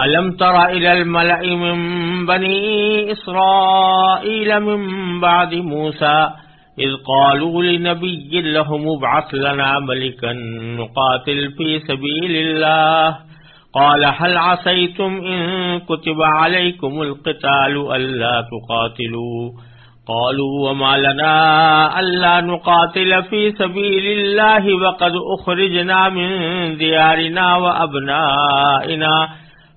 ألم تر إلى الملأ من بني إسرائيل من بعد موسى إذ قالوا لنبي لهم ابعث لنا ملكا نقاتل في سبيل الله قال هل عسيتم إن كتب عليكم القتال ألا تقاتلوا قالوا وما لنا ألا نقاتل في سبيل الله وقد أخرجنا من ديارنا وأبنائنا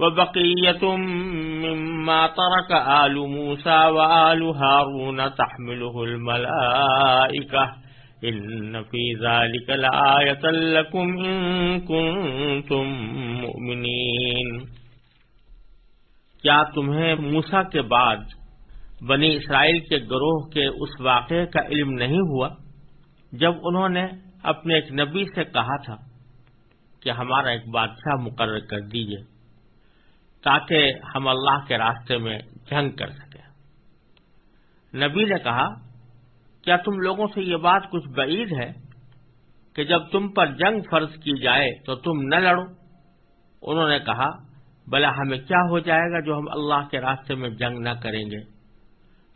وبقية مما ترك آل موسى وآل هارون تحمله الملائكة. إن في ذلك لآية لكم إن كنتم مؤمنين. کیا تمہیں موسا کے بعد بنی اسرائیل کے گروہ کے اس واقعے کا علم نہیں ہوا؟ جب انہوں نے اپنے ایک نبی سے کہا تھا کہ ہمارا ایک بادشاہ مقرر کر دیجیے تاکہ ہم اللہ کے راستے میں جنگ کر سکیں۔ نبی نے کہا، کیا تم لوگوں سے یہ بات کچھ بعید ہے کہ جب تم پر جنگ فرض کی جائے تو تم نہ لڑو؟ انہوں نے کہا بلا ہمیں کیا ہو جائے گا جو ہم اللہ کے راستے میں جنگ نہ کریں گے؟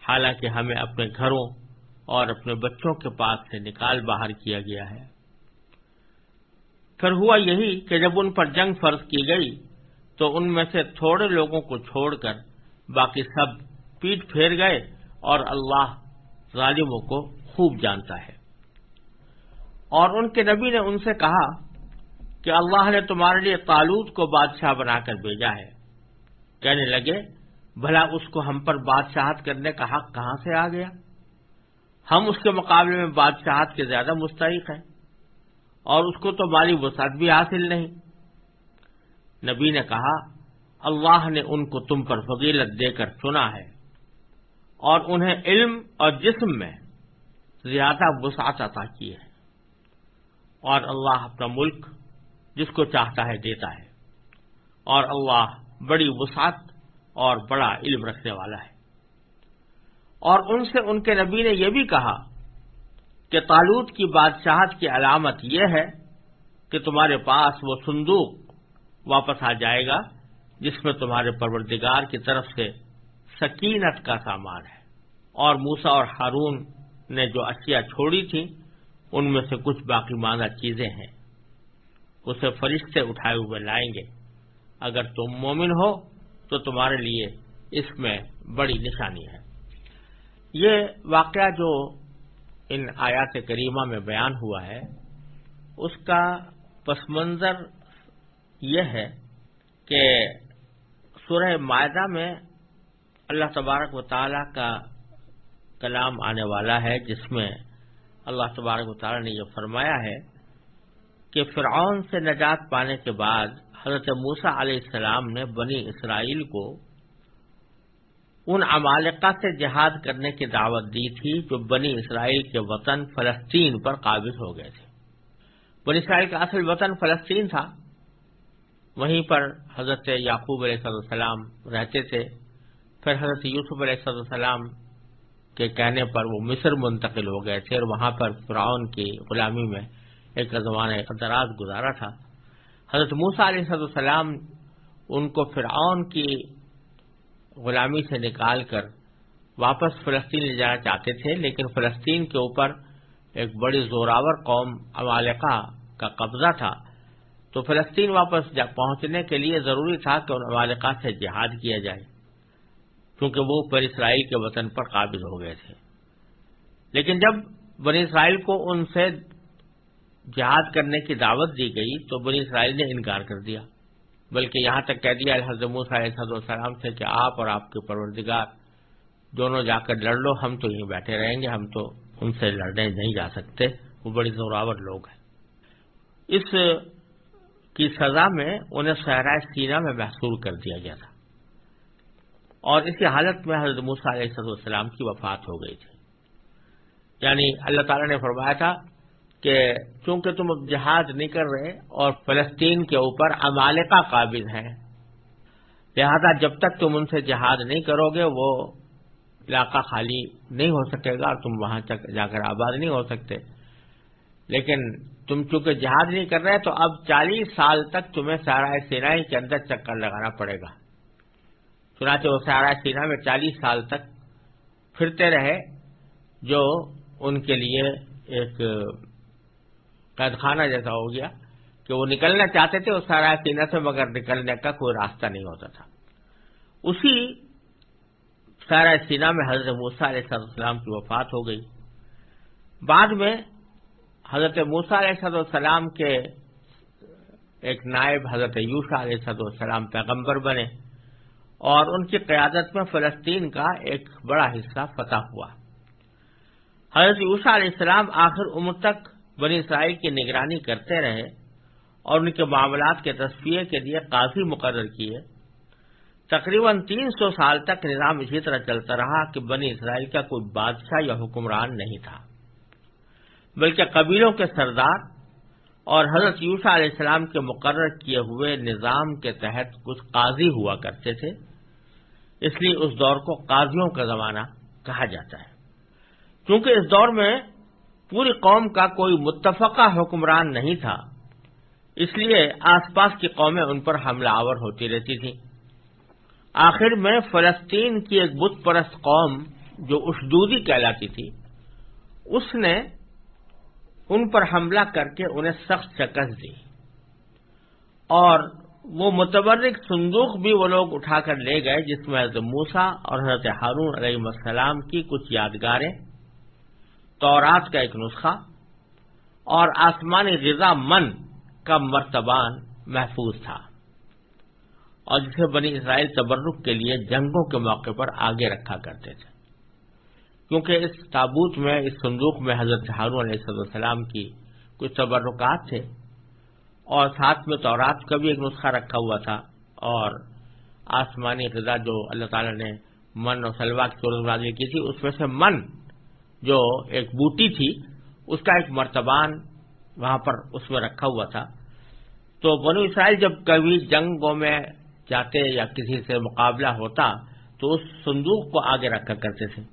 حالانکہ ہمیں اپنے گھروں اور اپنے بچوں کے پاس سے نکال باہر کیا گیا ہے۔ پھر ہوا یہی کہ جب ان پر جنگ فرض کی گئی تو ان میں سے تھوڑے لوگوں کو چھوڑ کر باقی سب پیٹ پھیر گئے اور اللہ ظالموں کو خوب جانتا ہے۔ اور ان کے نبی نے ان سے کہا کہ اللہ نے تمہارے لیے تالوت کو بادشاہ بنا کر بھیجا ہے۔ کہنے لگے، بھلا اس کو ہم پر بادشاہت کرنے کا حق کہاں سے آ گیا؟ ہم اس کے مقابلے میں بادشاہت کے زیادہ مستحق ہیں اور اس کو تو مالی وسعت بھی حاصل نہیں۔ نبی نے کہا، اللہ نے ان کو تم پر فضیلت دے کر چنا ہے اور انہیں علم اور جسم میں زیادہ وسعت عطا کی ہے۔ اور اللہ اپنا ملک جس کو چاہتا ہے دیتا ہے۔ اور اللہ بڑی وسعت اور بڑا علم رکھنے والا ہے۔ اور ان سے ان کے نبی نے یہ بھی کہا کہ تالوت کی بادشاہت کی علامت یہ ہے کہ تمہارے پاس وہ صندوق واپس آ جائے گا، جس میں تمہارے پروردگار کی طرف سے سکینت کا سامان ہے۔ اور موسا اور ہارون نے جو اشیاء چھوڑی تھیں، ان میں سے کچھ باقی ماندہ چیزیں ہیں۔ اسے فرشتے اٹھائے ہوئے لائیں گے۔ اگر تم مومن ہو، تو تمہارے لیے اس میں بڑی نشانی ہے۔ یہ واقعہ جو ان آیات کریمہ میں بیان ہوا ہے، اس کا پس منظر یہ ہے کہ سورہ معدہ میں اللہ تبارک و تعالی کا کلام آنے والا ہے، جس میں اللہ تبارک و تعالی نے یہ فرمایا ہے کہ فرعون سے نجات پانے کے بعد حضرت موسا علیہ السلام نے بنی اسرائیل کو ان عمالقہ سے جہاد کرنے کی دعوت دی تھی جو بنی اسرائیل کے وطن فلسطین پر قابض ہو گئے تھے۔ بنی اسرائیل کا اصل وطن فلسطین تھا۔ وہیں پر حضرت یعقوب علیہ السلام رہتے تھے۔ پھر حضرت یوسف علیہ السلام کے کہنے پر وہ مصر منتقل ہو گئے تھے اور وہاں پر فرعون کی غلامی میں ایک زمانہ دراز گزارا تھا۔ حضرت موسا علیہ السلام ان کو فرعون کی غلامی سے نکال کر واپس فلسطین لے جانا چاہتے تھے، لیکن فلسطین کے اوپر ایک بڑی زوراور قوم امالکہ کا قبضہ تھا۔ تو فلسطین واپس پہنچنے کے لیے ضروری تھا کہ ان امالکہ سے جہاد کیا جائے، کیونکہ وہ پر اسرائیل کے وطن پر قابض ہو گئے تھے۔ لیکن جب بنی اسرائیل کو ان سے جہاد کرنے کی دعوت دی گئی، تو بنی اسرائیل نے انکار کر دیا۔ بلکہ یہاں تک کہہ دیا، حضرت علیہ السلام سے کہ آپ اور آپ کے پروردگار، دونوں جا کر لڑ لو، ہم تو یہیں بیٹھے رہیں گے، ہم تو ان سے لڑنے نہیں جا سکتے۔ وہ بڑی زوراور لوگ ہیں۔ اس کی سزا میں انہیں صحرائے سینا میں محسور کر دیا گیا تھا۔ اور اسی حالت میں حضرت موسیٰ علیہ السلام کی وفات ہو گئی تھی۔ یعنی اللہ تعالیٰ نے فرمایا تھا کہ چونکہ تم اب جہاد نہیں کر رہے اور فلسطین کے اوپر امالکا قابل ہیں، لہذا جب تک تم ان سے جہاد نہیں کرو گے، وہ علاقہ خالی نہیں ہو سکے گا اور تم وہاں تک جا کر آباد نہیں ہو سکتے۔ لیکن تم چونکہ جہاد نہیں کر رہے تو اب چالیس سال تک تمہیں سارا سینائی کے اندر چکر لگانا پڑے گا۔ چنانچہ وہ سارا سینا میں چالیس سال تک پھرتے رہے، جو ان کے لیے ایک قید خانہ جیسا ہو گیا کہ وہ نکلنا چاہتے تھے اس سارا سینا سے مگر نکلنے کا کوئی راستہ نہیں ہوتا تھا۔ اسی سارا سینا میں حضرت موسا علیہ السلام کی وفات ہو گئی۔ بعد میں حضرت موسا علیہ السلام کے ایک نائب حضرت یوسا علیہ السلام پیغمبر بنے اور ان کی قیادت میں فلسطین کا ایک بڑا حصہ فتح ہوا۔ حضرت یوسا علیہ السلام آخر عمر تک بنی اسرائیل کی نگرانی کرتے رہے اور ان کے معاملات کے تصفیے کے لیے قاضی مقرر کیے۔ تقریباً تین سو سال تک نظام اسی طرح چلتا رہا کہ بنی اسرائیل کا کوئی بادشاہ یا حکمران نہیں تھا۔ بلکہ قبیلوں کے سردار اور حضرت یوسا علیہ السلام کے مقرر کیے ہوئے نظام کے تحت کچھ قاضی ہوا کرتے تھے۔ اس لیے اس دور کو قاضیوں کا زمانہ کہا جاتا ہے۔ کیونکہ اس دور میں پوری قوم کا کوئی متفقہ حکمران نہیں تھا، اس لیے آس پاس کی قومیں ان پر حملہ آور ہوتی رہتی تھیں۔ آخر میں فلسطین کی ایک بت پرست قوم جو اشدودی کہلاتی تھی، اس نے ان پر حملہ کر کے انہیں سخت شکست دی۔ اور وہ متبرک صندوق بھی وہ لوگ اٹھا کر لے گئے جس میں حضرت موسا اور حضرت ہارون علیہ السلام کی کچھ یادگاریں، تورات کا ایک نسخہ اور آسمانی غذا من کا مرتبان محفوظ تھا اور جسے بنی اسرائیل تبرک کے لیے جنگوں کے موقع پر آگے رکھا کرتے تھے۔ کیونکہ اس تابوت میں، اس صندوق میں حضرت ہارون علیہ السلام کی کچھ تبرکات تھے اور ساتھ میں تورات کا بھی ایک نسخہ رکھا ہوا تھا اور آسمانی غذا جو اللہ تعالی نے من اور سلوا کی صورت نازل کی تھی، اس میں سے من جو ایک بوٹی تھی، اس کا ایک مرتبان وہاں پر اس میں رکھا ہوا تھا۔ تو بنو اسرائیل جب کبھی جنگوں میں جاتے یا کسی سے مقابلہ ہوتا تو اس صندوق کو آگے رکھا کرتے تھے۔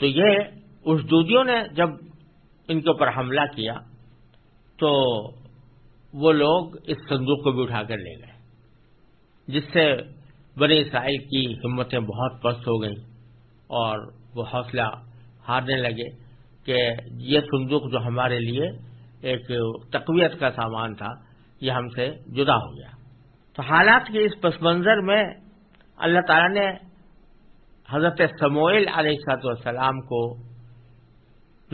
تو یہ اس دودیوں نے جب ان کے اوپر حملہ کیا تو وہ لوگ اس صندوق کو بھی اٹھا کر لے گئے، جس سے بنی اسرائیل کی ہمتیں بہت پست ہو گئیں اور وہ حوصلہ ہارنے لگے کہ یہ صندوق جو ہمارے لیے ایک تقویت کا سامان تھا، یہ ہم سے جدا ہو گیا۔ تو حالات کے اس پس منظر میں اللہ تعالی نے حضرت سموئل علیہ سات والسلام کو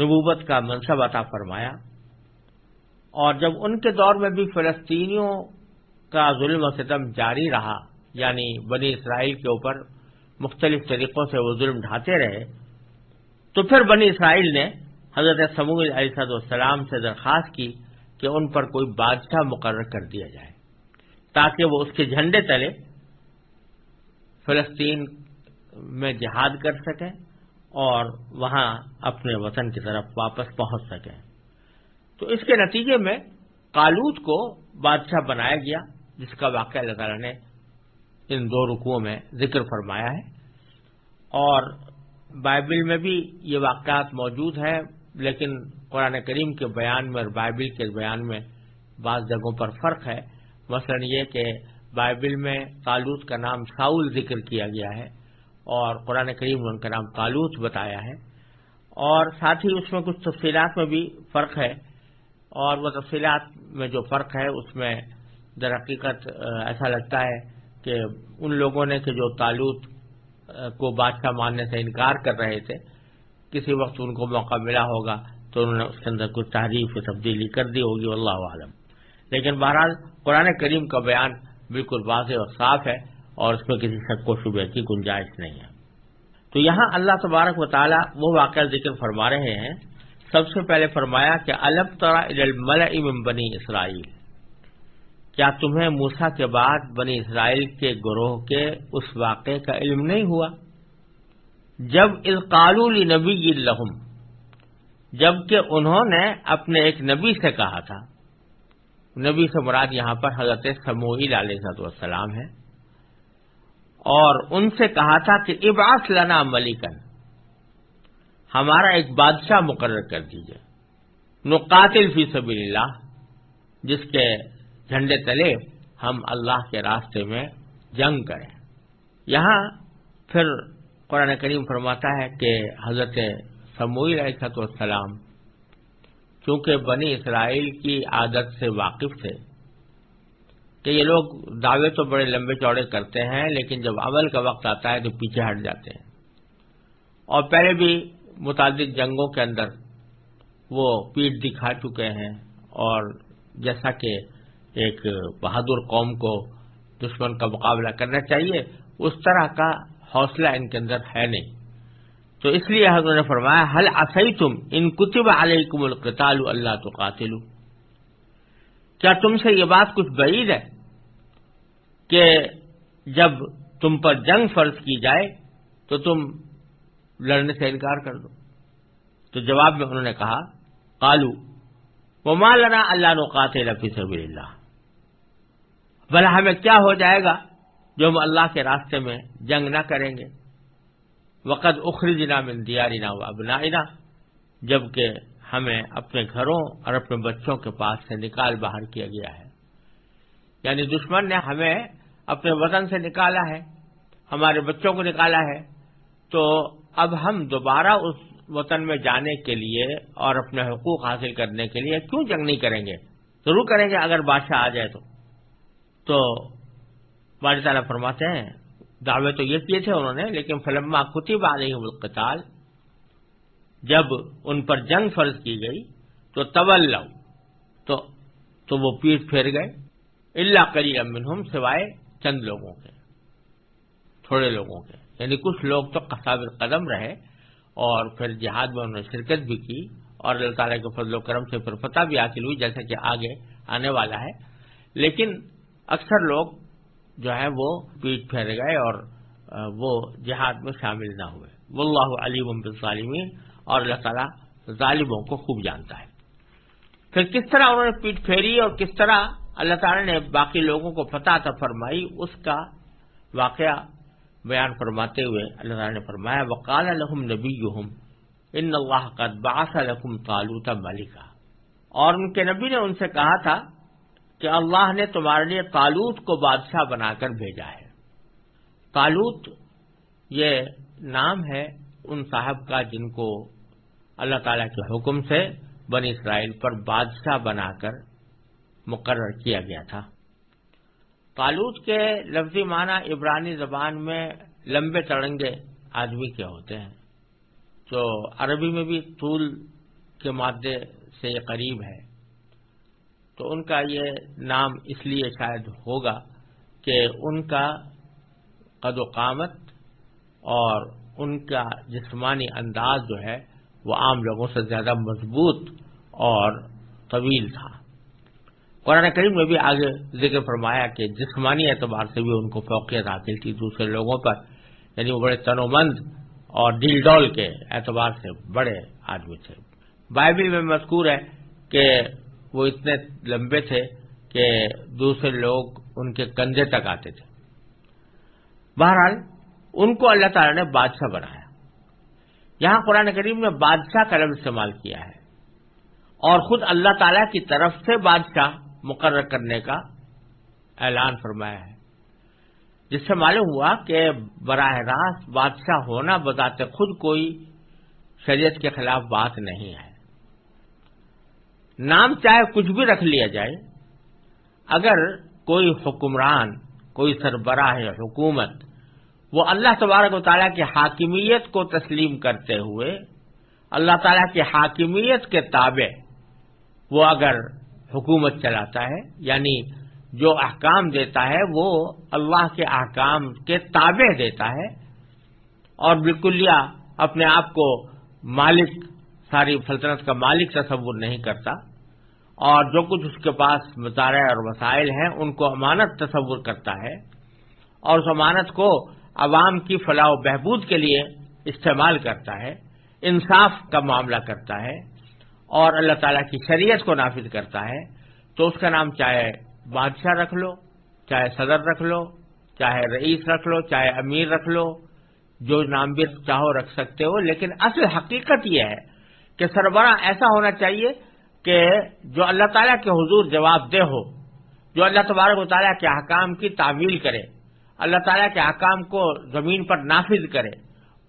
نبوت کا منصب عطا فرمایا اور جب ان کے دور میں بھی فلسطینیوں کا ظلم و ستم جاری رہا یعنی بنی اسرائیل کے اوپر مختلف طریقوں سے وہ ظلم ڈھاتے رہے، تو پھر بنی اسرائیل نے حضرت سمو علیہ السلام سے درخواست کی کہ ان پر کوئی بادشاہ مقرر کر دیا جائے تاکہ وہ اس کے جھنڈے تلے فلسطین میں جہاد کر سکیں اور وہاں اپنے وطن کی طرف واپس پہنچ سکیں۔ تو اس کے نتیجے میں کالوت کو بادشاہ بنایا گیا، جس کا واقعہ اللہ تعالیٰ نے ان دو رکوعوں میں ذکر فرمایا ہے۔ اور بائبل میں بھی یہ واقعات موجود ہیں، لیکن قرآن کریم کے بیان میں اور بائبل کے بیان میں بعض جگہوں پر فرق ہے۔ مثلا یہ کہ بائبل میں تالوت کا نام ساؤل ذکر کیا گیا ہے۔ اور قرآن کریم میں ان کا نام تالوت بتایا ہے اور ساتھ ہی اس میں کچھ تفصیلات میں بھی فرق ہے اور وہ تفصیلات میں جو فرق ہے اس میں در حقیقت ایسا لگتا ہے کہ ان لوگوں نے کہ جو تالوت کو بادشاہ ماننے سے انکار کر رہے تھے، کسی وقت ان کو موقع ملا ہوگا تو انہوں نے اس کے اندر کچھ تحریف تبدیلی کر دی ہوگی اللہ عالم لیکن بہرحال قرآن کریم کا بیان بالکل واضح اور صاف ہے۔ اور اس میں کسی شک و شبہ کی گنجائش نہیں ہے۔ تو یہاں اللہ تبارک و تعالیٰ وہ واقعہ ذکر فرما رہے ہیں۔ سب سے پہلے فرمایا کہ الب طرح بنی اسرائیل۔ کیا تمہیں موسا کے بعد بنی اسرائیل کے گروہ کے اس واقعے کا علم نہیں ہوا؟ جب القالولی نبی الحم جبکہ انہوں نے اپنے ایک نبی سے کہا تھا۔ نبی سے مراد یہاں پر حضرت سموئل علیہ السلام ہے اور ان سے کہا تھا کہ اباس لنا ملکن ہمارا ایک بادشاہ مقرر کر دیجیے۔ نقاتل فی سبیل اللہ جس کے جھنڈے تلے ہم اللہ کے راستے میں جنگ کریں۔ یہاں پھر قرآن کریم فرماتا ہے کہ حضرت سموئی علیہ السلام چونکہ بنی اسرائیل کی عادت سے واقف تھے کہ یہ لوگ دعوے تو بڑے لمبے چوڑے کرتے ہیں، لیکن جب عمل کا وقت آتا ہے تو پیچھے ہٹ جاتے ہیں۔ اور پہلے بھی متعدد جنگوں کے اندر وہ پیٹ دکھا چکے ہیں، اور جیسا کہ ایک بہادر قوم کو دشمن کا مقابلہ کرنا چاہیے، اس طرح کا حوصلہ ان کے اندر ہے نہیں۔ تو اس لیے حضرت نے فرمایا حل اصئی تم ان کتب علیکم القتال اللہ تو قاتل کیا تم سے یہ بات کچھ بعید ہے؟ کہ جب تم پر جنگ فرض کی جائے تو تم لڑنے سے انکار کر دو۔ تو جواب میں انہوں نے کہا کالو وہ ماں لنا اللہ نقات رفی سبیل اللہ۔ بھلا ہمیں کیا ہو جائے گا جو ہم اللہ کے راستے میں جنگ نہ کریں گے؟ وقت اخری جنا میں دیارینہ و ابنا جبکہ ہمیں اپنے گھروں اور اپنے بچوں کے پاس سے نکال باہر کیا گیا ہے۔ یعنی دشمن نے ہمیں اپنے وطن سے نکالا ہے، ہمارے بچوں کو نکالا ہے۔ تو اب ہم دوبارہ اس وطن میں جانے کے لیے اور اپنے حقوق حاصل کرنے کے لیے کیوں جنگ نہیں کریں گے؟ ضرور کریں گے اگر بادشاہ آ جائے تو۔ تو بار تعالیٰ فرماتے ہیں، دعوے تو یہ کیے تھے انہوں نے، لیکن فلما کتب آ رہی القتال، جب ان پر جنگ فرض کی گئی تو طول تو تو وہ پیٹ پھیر گئے۔ اللہ کری امن سوائے چند لوگوں کے، تھوڑے لوگوں کے۔ یعنی کچھ لوگ تو قصابر قدم رہے اور پھر جہاد میں انہوں نے شرکت بھی کی اور اللہ تعالیٰ کے فضل و کرم سے پھر فتح بھی حاصل ہوئی، جیسا کہ آگے آنے والا ہے۔ لیکن اکثر لوگ جو ہے وہ پیٹ پھیر گئے اور وہ جہاد میں شامل نہ ہوئے۔ واللہ علیم بالظالمین اور اللہ تعالیٰ ظالموں کو خوب جانتا ہے۔ پھر کس طرح انہوں نے پیٹ پھیری اور کس طرح اللہ تعالیٰ نے باقی لوگوں کو فتح تھا فرمائی، اس کا واقعہ بیان فرماتے ہوئے اللہ تعالیٰ نے فرمایا، وقال الحم نبی ان اللہ قد باس الحم تالوتا ملکہ اور ان کے نبی نے ان سے کہا تھا کہ اللہ نے تمہارے لیے تالوت کو بادشاہ بنا کر بھیجا ہے۔ تالوت یہ نام ہے ان صاحب کا جن کو اللہ تعالی کے حکم سے بنی اسرائیل پر بادشاہ بنا کر مقرر کیا گیا تھا۔ تالوت کے لفظی معنی عبرانی زبان میں لمبے تڑنگے آدمی کے ہوتے ہیں۔ تو عربی میں بھی طول کے مادے سے یہ قریب ہے۔ تو ان کا یہ نام اس لیے شاید ہوگا کہ ان کا قد و قامت اور ان کا جسمانی انداز جو ہے وہ عام لوگوں سے زیادہ مضبوط اور طویل تھا۔ قرآن کریم میں بھی آگے ذکر فرمایا کہ جسمانی اعتبار سے بھی ان کو فوقیت حاصل تھی دوسرے لوگوں پر یعنی وہ بڑے تن و مند اور ڈل ڈول کے اعتبار سے بڑے آدمی تھے۔ بائبل میں مذکور ہے کہ وہ اتنے لمبے تھے کہ دوسرے لوگ ان کے کندھے تک آتے تھے۔ بہرحال، ان کو اللہ تعالی نے بادشاہ بنایا۔ یہاں قرآن کریم نے بادشاہ کا لفظ استعمال کیا ہے۔ اور خود اللہ تعالی کی طرف سے بادشاہ مقرر کرنے کا اعلان فرمایا ہے۔ جس سے معلوم ہوا کہ براہ راست بادشاہ ہونا بذات خود کوئی شریعت کے خلاف بات نہیں ہے۔ نام چاہے کچھ بھی رکھ لیا جائے، اگر کوئی حکمران، کوئی سربراہ حکومت وہ اللہ تبارک و تعالیٰ کی حاکمیت کو تسلیم کرتے ہوئے، اللہ تعالیٰ کی حاکمیت کے تابع وہ اگر حکومت چلاتا ہے یعنی جو احکام دیتا ہے وہ اللہ کے احکام کے تابع دیتا ہے اور بالکلیا اپنے آپ کو مالک، ساری سلطنت کا مالک تصور نہیں کرتا اور جو کچھ اس کے پاس مطالعہ اور وسائل ہیں، ان کو امانت تصور کرتا ہے اور اس امانت کو عوام کی فلاح و بہبود کے لیے استعمال کرتا ہے، انصاف کا معاملہ کرتا ہے۔ اور اللہ تعالیٰ کی شریعت کو نافذ کرتا ہے، تو اس کا نام چاہے بادشاہ رکھ لو، چاہے صدر رکھ لو، چاہے رئیس رکھ لو، چاہے امیر رکھ لو، جو نام بھی چاہو رکھ سکتے ہو، لیکن اصل حقیقت یہ ہے کہ سربراہ ایسا ہونا چاہیے کہ جو اللہ تعالیٰ کے حضور جواب دہ ہو، جو اللہ تبارک و تعالیٰ کے حکام کی تعمیل کرے، اللہ تعالیٰ کے احکام کو زمین پر نافذ کرے،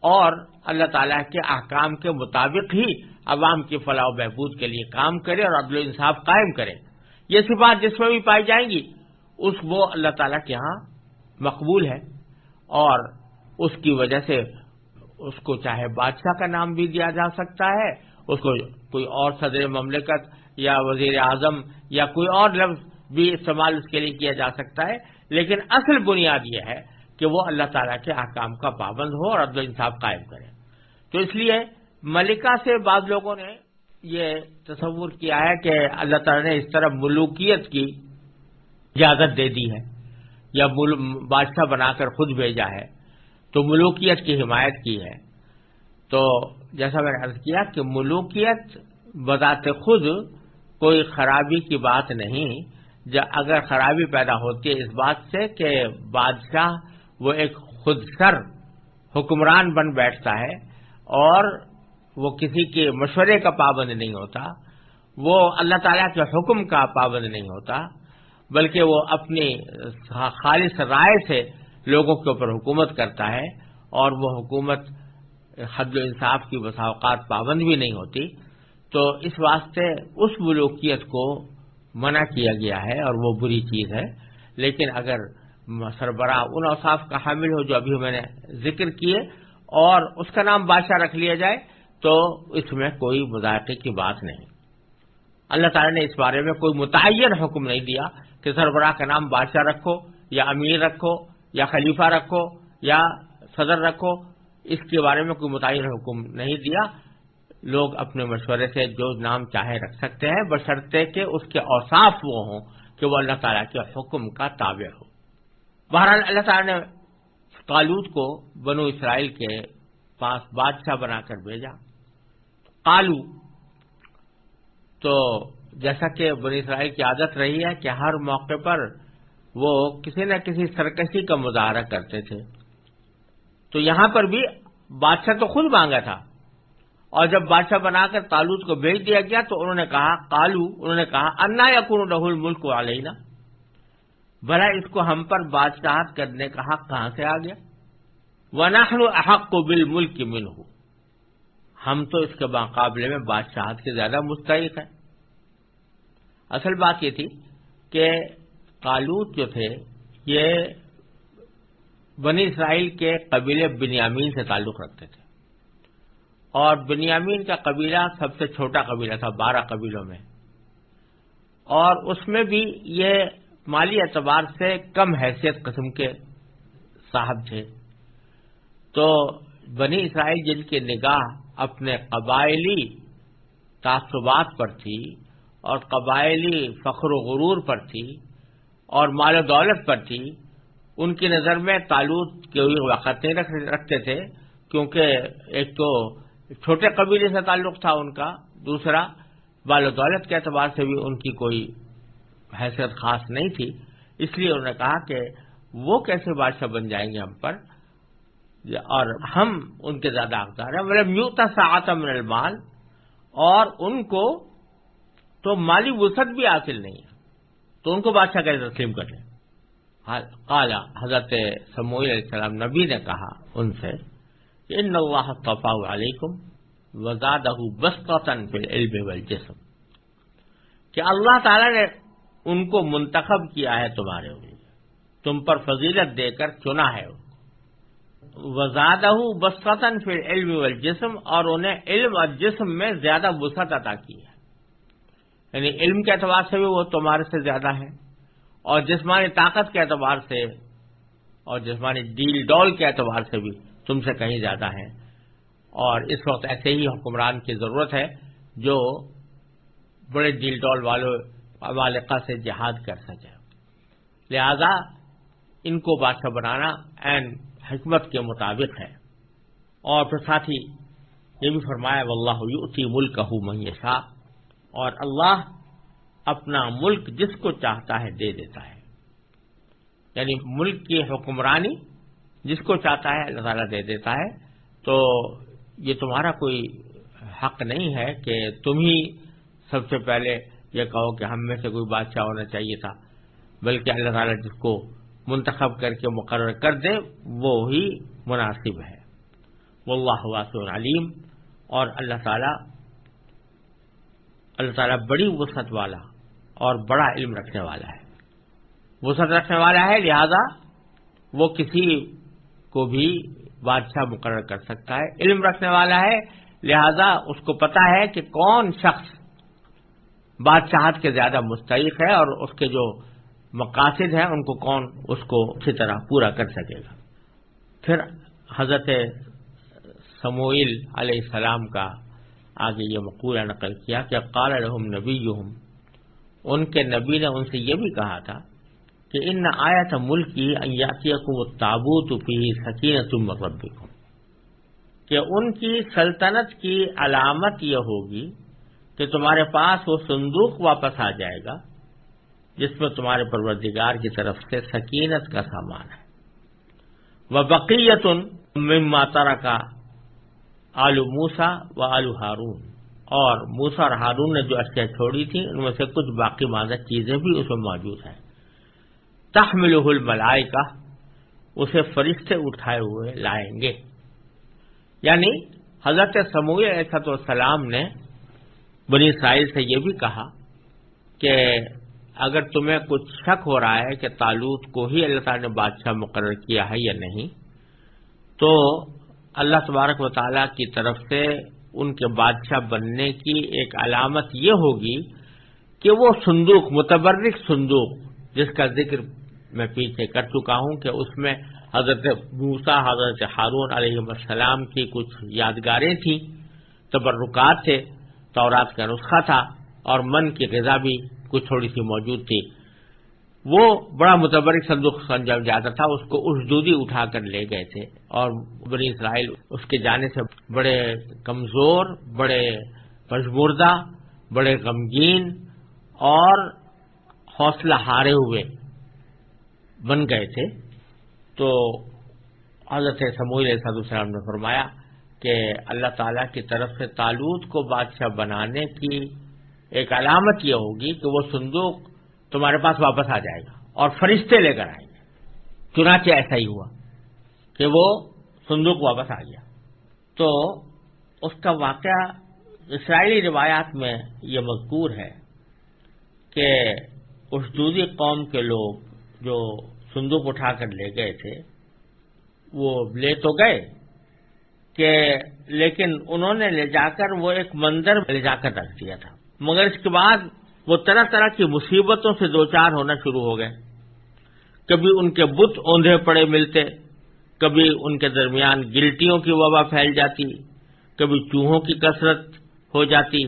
اور اللہ تعالیٰ کے احکام کے مطابق ہی عوام کی فلاح و بہبود کے لیے کام کرے اور عدل و انصاف قائم کرے۔ یہ صفات جس میں بھی پائی جائیں گی، اس وہ اللہ تعالیٰ کے ہاں مقبول ہے اور اس کی وجہ سے اس کو چاہے بادشاہ کا نام بھی دیا جا سکتا ہے، اس کو کوئی اور صدر مملکت یا وزیر اعظم یا کوئی اور لفظ بھی استعمال اس کے لیے کیا جا سکتا ہے۔ لیکن اصل بنیاد یہ ہے کہ وہ اللہ تعالیٰ کے احکام کا پابند ہو اور عدل انصاف قائم کرے۔ تو اس لیے ملکہ سے بعض لوگوں نے یہ تصور کیا ہے کہ اللہ تعالیٰ نے اس طرح ملوکیت کی اجازت دے دی ہے یا بادشاہ بنا کر خود بھیجا ہے تو ملوکیت کی حمایت کی ہے۔ تو جیسا میں نے عرض کیا کہ ملوکیت بذات خود کوئی خرابی کی بات نہیں اگر خرابی پیدا ہوتی ہے اس بات سے کہ بادشاہ وہ ایک خود سر حکمران بن بیٹھتا ہے اور وہ کسی کے مشورے کا پابند نہیں ہوتا، وہ اللہ تعالیٰ کے حکم کا پابند نہیں ہوتا، بلکہ وہ اپنی خالص رائے سے لوگوں کے اوپر حکومت کرتا ہے اور وہ حکومت حد و انصاف کی بساوقات پابند بھی نہیں ہوتی۔ تو اس واسطے اس ملوکیت کو منع کیا گیا ہے اور وہ بری چیز ہے۔ لیکن اگر سربراہ ان اوصاف کا حامل ہو جو ابھی میں نے ذکر کیے اور اس کا نام بادشاہ رکھ لیا جائے تو اس میں کوئی مذاقے کی بات نہیں۔ اللہ تعالی نے اس بارے میں کوئی متعین حکم نہیں دیا کہ سربراہ کا نام بادشاہ رکھو یا امیر رکھو یا خلیفہ رکھو یا صدر رکھو، اس کے بارے میں کوئی متعین حکم نہیں دیا۔ لوگ اپنے مشورے سے جو نام چاہے رکھ سکتے ہیں، بشرطے کہ اس کے اوصاف وہ ہوں کہ وہ اللہ تعالیٰ کے حکم کا تابع ہو۔ بہرحال اللہ تعالیٰ نے کالود کو بنو اسرائیل کے پاس بادشاہ بنا کر بھیجا۔ کالو تو جیسا کہ بنی اسرائیل کی عادت رہی ہے کہ ہر موقع پر وہ کسی نہ کسی سرکشی کا مظاہرہ کرتے تھے۔ تو یہاں پر بھی بادشاہ تو خود مانگا تھا۔ اور جب بادشاہ بنا کر تالوت کو بھیج دیا گیا تو انہوں نے کہا کالو انہوں نے کہا، انا یا کن رہ ملک والے نا بھلا اس کو ہم پر بادشاہت کرنے کا حق کہاں سے آ گیا؟ وناخل احق کو بل ملک کی مل ہو ہم تو اس کے مقابلے میں بادشاہت کے زیادہ مستحق ہیں۔ اصل بات یہ تھی کہ کالوت جو تھے، یہ بنی اسرائیل کے قبیلے بنیامین سے تعلق رکھتے تھے۔ اور بنیامین کا قبیلہ سب سے چھوٹا قبیلہ تھا، بارہ قبیلوں میں۔ اور اس میں بھی یہ مالی اعتبار سے کم حیثیت قسم کے صاحب تھے۔ تو بنی اسرائیل جن کی نگاہ اپنے قبائلی تعصبات پر تھی اور قبائلی فخر و غرور پر تھی اور مال و دولت پر تھی، ان کی نظر میں تالوت کے وقت نہیں رکھتے تھے، کیونکہ ایک تو چھوٹے قبیلے سے تعلق تھا ان کا، دوسرا بال و دولت کے اعتبار سے بھی ان کی کوئی حیثیت خاص نہیں تھی۔ اس لیے انہوں نے کہا کہ وہ کیسے بادشاہ بن جائیں گے ہم پر؟ اور ہم ان کے زیادہ اقدار ہیں۔ مطلب میوتا سا من المال، اور ان کو تو مالی وسعت بھی حاصل نہیں ہے۔ تو ان کو بادشاہ کیسے تسلیم کر لیں؟ کالا حضرت سموئی علیہ السلام نبی نے کہا ان سے ان اللہ طفا علیکم وزاد بستن فی العلم والجسم۔ کہ اللہ تعالی نے ان کو منتخب کیا ہے تمہارے لیے۔ تم پر فضیلت دے کر چنا ہے۔ وزاد بسطن پھر علم والجسم اور انہیں علم اور جسم میں زیادہ وسعت عطا کی ہے۔ یعنی علم کے اعتبار سے بھی وہ تمہارے سے زیادہ ہے اور جسمانی طاقت کے اعتبار سے اور جسمانی ڈیل ڈول کے اعتبار سے بھی تم سے کہیں زیادہ ہے اور اس وقت ایسے ہی حکمران کی ضرورت ہے جو بڑے ڈیل ڈول والوں والقہ سے جہاد کر سکے لہذا ان کو بادشاہ بنانا این حکمت کے مطابق ہے۔ اور پھر ساتھ ہی یہ بھی فرمایا، واللہ یؤتی ملک میشا اور اللہ اپنا ملک جس کو چاہتا ہے دے دیتا ہے۔ یعنی ملک کی حکمرانی جس کو چاہتا ہے اللہ تعالیٰ دے دیتا ہے۔ تو یہ تمہارا کوئی حق نہیں ہے کہ تم ہی سب سے پہلے یہ کہو کہ ہم میں سے کوئی بادشاہ ہونا چاہیے تھا، بلکہ اللہ تعالیٰ جس کو منتخب کر کے مقرر کر دے، وہ ہی مناسب ہے۔ واللہ واسع علیم۔ اور اللہ تعالیٰ اللہ تعالیٰ بڑی وسعت والا اور بڑا علم رکھنے والا ہے۔ وسعت رکھنے والا ہے، لہذا وہ کسی کو بھی بادشاہ مقرر کر سکتا ہے۔ علم رکھنے والا ہے، لہذا اس کو پتا ہے کہ کون شخص بادشاہت کے زیادہ مستعق ہے اور اس کے جو مقاصد ہیں ان کو کون اس کو اچھی طرح پورا کر سکے گا۔ پھر حضرت سموئل علیہ السلام کا آگے یہ مقولہ نقل کیا کہ قال رحم نبی ان کے نبی نے ان سے یہ بھی کہا تھا کہ ان آیا تھا ملک کی ایاتی کو تابوت پی سکین تم کہ ان کی سلطنت کی علامت یہ ہوگی کہ تمہارے پاس وہ صندوق واپس آ جائے گا جس میں تمہارے پروردگار کی طرف سے سکینت کا سامان ہے۔ وہ بقیت ماتارا کا آلو موسا و آلو ہارون۔ اور موسا اور ہارون نے جو اشیاء چھوڑی تھی ان میں سے کچھ باقی مادہ چیزیں بھی اس میں موجود ہیں۔ تحمل الملائے کا اسے فرشتے اٹھائے ہوئے لائیں گے۔ یعنی حضرت سموع ایسد السلام نے بنی اسرائیل سے یہ بھی کہا کہ اگر تمہیں کچھ شک ہو رہا ہے کہ تالوت کو ہی اللہ تعالی نے بادشاہ مقرر کیا ہے یا نہیں، تو اللہ تبارک و تعالی کی طرف سے ان کے بادشاہ بننے کی ایک علامت یہ ہوگی کہ وہ صندوق، متبرک صندوق، جس کا ذکر میں پیچھے کر چکا ہوں کہ اس میں حضرت موسا حضرت ہارون علیہ السلام کی کچھ یادگاریں تھیں، تبرکات تھے، تورات کا نسخہ تھا، اور من کی غذا بھی کچھ تھوڑی سی موجود تھی۔ وہ بڑا متبرک صندوق سنجم جاتا تھا، اس کو اس دودھی اٹھا کر لے گئے تھے اور بنی اسرائیل اس کے جانے سے بڑے کمزور، بڑے پشمردہ، بڑے غمگین اور حوصلہ ہارے ہوئے بن گئے تھے۔ تو حضرت سموئل صد السلام نے فرمایا کہ اللہ تعالی کی طرف سے تالوت کو بادشاہ بنانے کی ایک علامت یہ ہوگی کہ وہ صندوق تمہارے پاس واپس آ جائے گا اور فرشتے لے کر آئیں گے۔ چنانچہ ایسا ہی ہوا کہ وہ صندوق واپس آ گیا۔ تو اس کا واقعہ اسرائیلی روایات میں یہ مذکور ہے کہ اس دوسری قوم کے لوگ جو صندوق اٹھا کر لے گئے تھے، وہ لے تو گئے کہ لیکن انہوں نے لے جا کر وہ ایک مندر لے جا کر رکھ دیا تھا۔ مگر اس کے بعد وہ طرح طرح کی مصیبتوں سے دو چار ہونا شروع ہو گئے۔ کبھی ان کے بت اوندھے پڑے ملتے، کبھی ان کے درمیان گلٹیوں کی وبا پھیل جاتی، کبھی چوہوں کی کثرت ہو جاتی۔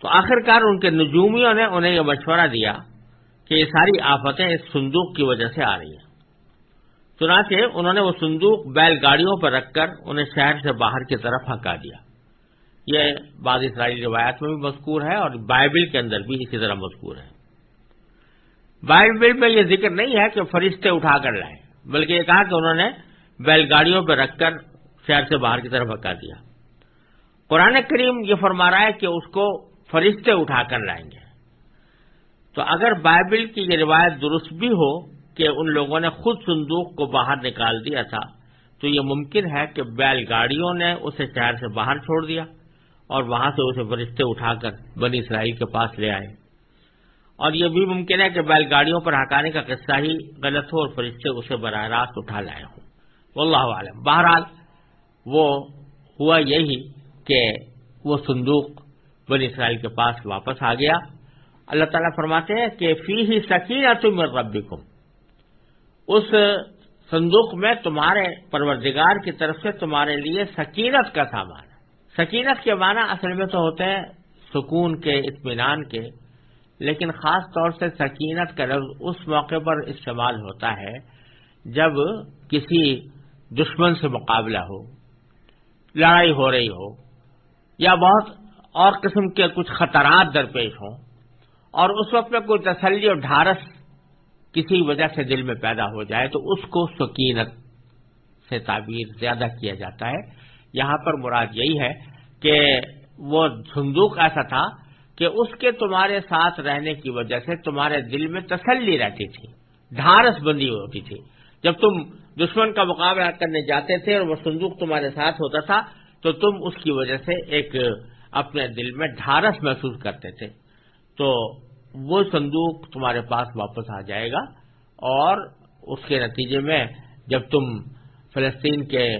تو آخرکار ان کے نجومیوں نے انہیں یہ مشورہ دیا کہ یہ ساری آفتیں اس صندوق کی وجہ سے آ رہی ہیں۔ چنانچہ انہوں نے وہ صندوق بیل گاڑیوں پر رکھ کر انہیں شہر سے باہر کی طرف ہکا دیا۔ یہ بعض اسرائیلی روایات میں بھی مذکور ہے اور بائبل کے اندر بھی اسی طرح مذکور ہے۔ بائبل میں یہ ذکر نہیں ہے کہ فرشتے اٹھا کر لائے بلکہ یہ کہا کہ انہوں نے بیل گاڑیوں پہ رکھ کر شہر سے باہر کی طرف ہکا دیا۔ قرآن کریم یہ فرما رہا ہے کہ اس کو فرشتے اٹھا کر لائیں گے۔ تو اگر بائبل کی یہ روایت درست بھی ہو کہ ان لوگوں نے خود صندوق کو باہر نکال دیا تھا، تو یہ ممکن ہے کہ بیل گاڑیوں نے اسے شہر سے باہر چھوڑ دیا۔ اور وہاں سے اسے فرشتے اٹھا کر بنی اسرائیل کے پاس لے آئے۔ اور یہ بھی ممکن ہے کہ بیل گاڑیوں پر ہٹانے کا قصہ ہی غلط ہو اور فرشتے اسے براہ راست اٹھا لائے ہوں۔ واللہ عالم۔ بہرحال وہ ہوا یہی کہ وہ صندوق بنی اسرائیل کے پاس واپس آ گیا۔ اللہ تعالیٰ فرماتے ہیں کہ فی ہی سکینہ تم ربکم۔ اس صندوق میں تمہارے پروردگار کی طرف سے تمہارے لیے سکینت کا سامان۔ سکینت کے معنی اصل میں تو ہوتے ہیں سکون کے، اطمینان کے، لیکن خاص طور سے سکینت کا لفظ اس موقع پر استعمال ہوتا ہے جب کسی دشمن سے مقابلہ ہو، لڑائی ہو رہی ہو، یا بہت اور قسم کے کچھ خطرات درپیش ہوں اور اس وقت میں کوئی تسلی اور ڈھارس کسی وجہ سے دل میں پیدا ہو جائے تو اس کو سکینت سے تعبیر زیادہ کیا جاتا ہے۔ یہاں پر مراد یہی ہے کہ وہ صندوق ایسا تھا کہ اس کے تمہارے ساتھ رہنے کی وجہ سے تمہارے دل میں تسلی رہتی تھی، ڈھارس بندی ہوتی تھی۔ جب تم دشمن کا مقابلہ کرنے جاتے تھے اور وہ صندوق تمہارے ساتھ ہوتا تھا، تو تم اس کی وجہ سے ایک اپنے دل میں ڈھارس محسوس کرتے تھے۔ تو وہ صندوق تمہارے پاس واپس آ جائے گا اور اس کے نتیجے میں جب تم فلسطین کے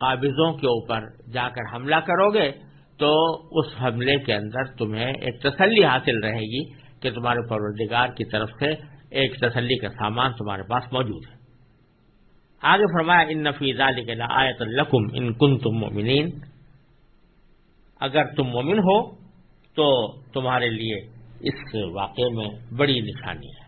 قابضوں کے اوپر جا کر حملہ کرو گے، تو اس حملے کے اندر تمہیں ایک تسلی حاصل رہے گی کہ تمہارے پروردگار کی طرف سے ایک تسلی کا سامان تمہارے پاس موجود ہے۔ آگے فرمایا، ان نفیز علی کے آیت القم ان کن تم مومنین اگر تم مومن ہو، تو تمہارے لیے اس واقعے میں بڑی نشانی ہے۔